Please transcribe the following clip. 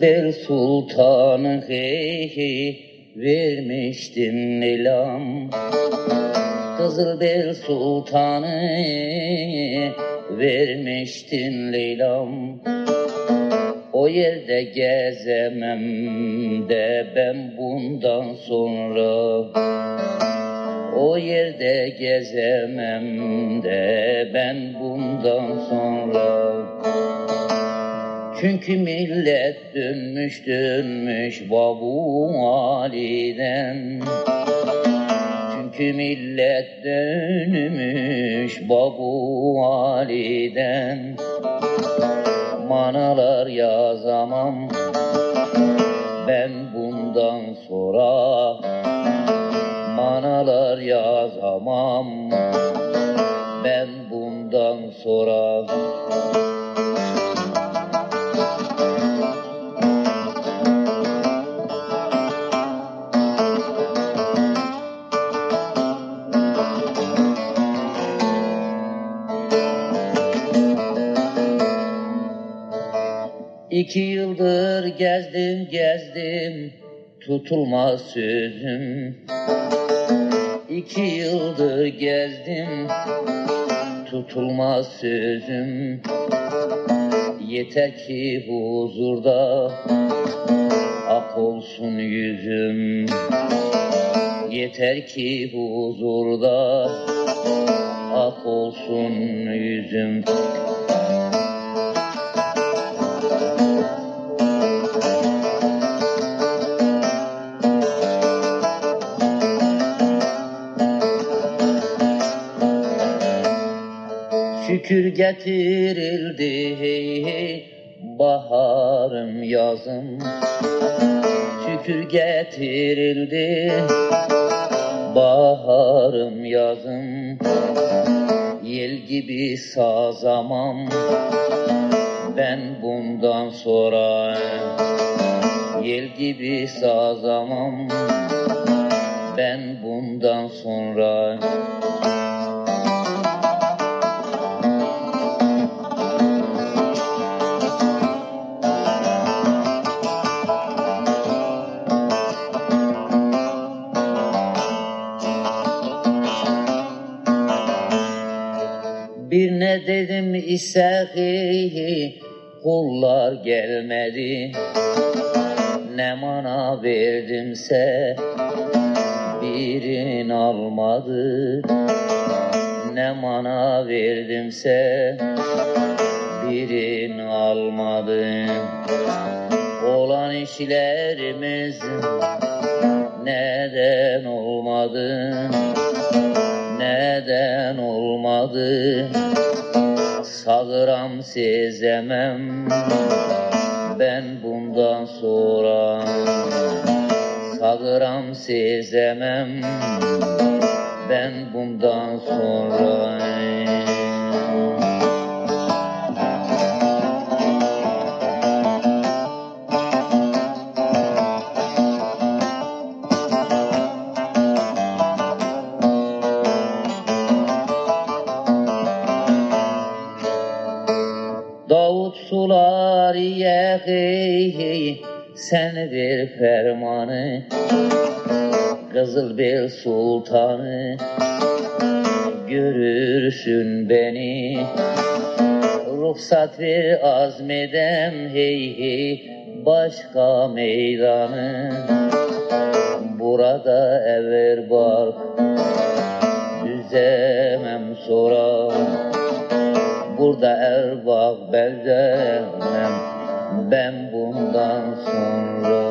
Bel sultanı hey hey vermiştin Lelam Kızıl bel sultanı vermiştin Leylam. O yerde gezemem de ben bundan sonra. O yerde gezemem de ben bundan sonra çünkü millet dönmüş dönmüş Babu Ali'den Çünkü millet dönmüş Babu Ali'den Manalar yazamam Ben bundan sonra Manalar yazamam. Ben bundan sonra İki yıldır gezdim gezdim. Tutulmaz sözüm. İki yıldır gezdim. Tutulmaz sözüm. Yeter ki huzurda ak olsun yüzüm. Yeter ki huzurda ak olsun yüzüm Şükür getirildi hey hey baharım yazım. Şükür getirildi baharım yazım. Yel gibi sazamam ben bundan sonra. Yel gibi sazamam ben bundan sonra dedim hey kullar gelmedi. Ne mana verdimse birin almadı. Ne mana verdimse birin almadı. Olan işlerimiz neden olmadı? Neden olmadı Sağıram sezemem ben bundan sonra Sağıram sezemem ben bundan sonra sular ye hey hey sen ver fermanı Kızıl bel sultanı görürsün beni. Ruhsat ver azmedem hey hey başka meydanı. Burada ever var düzemem sonra Burada erbak beldemem ben bundan sonra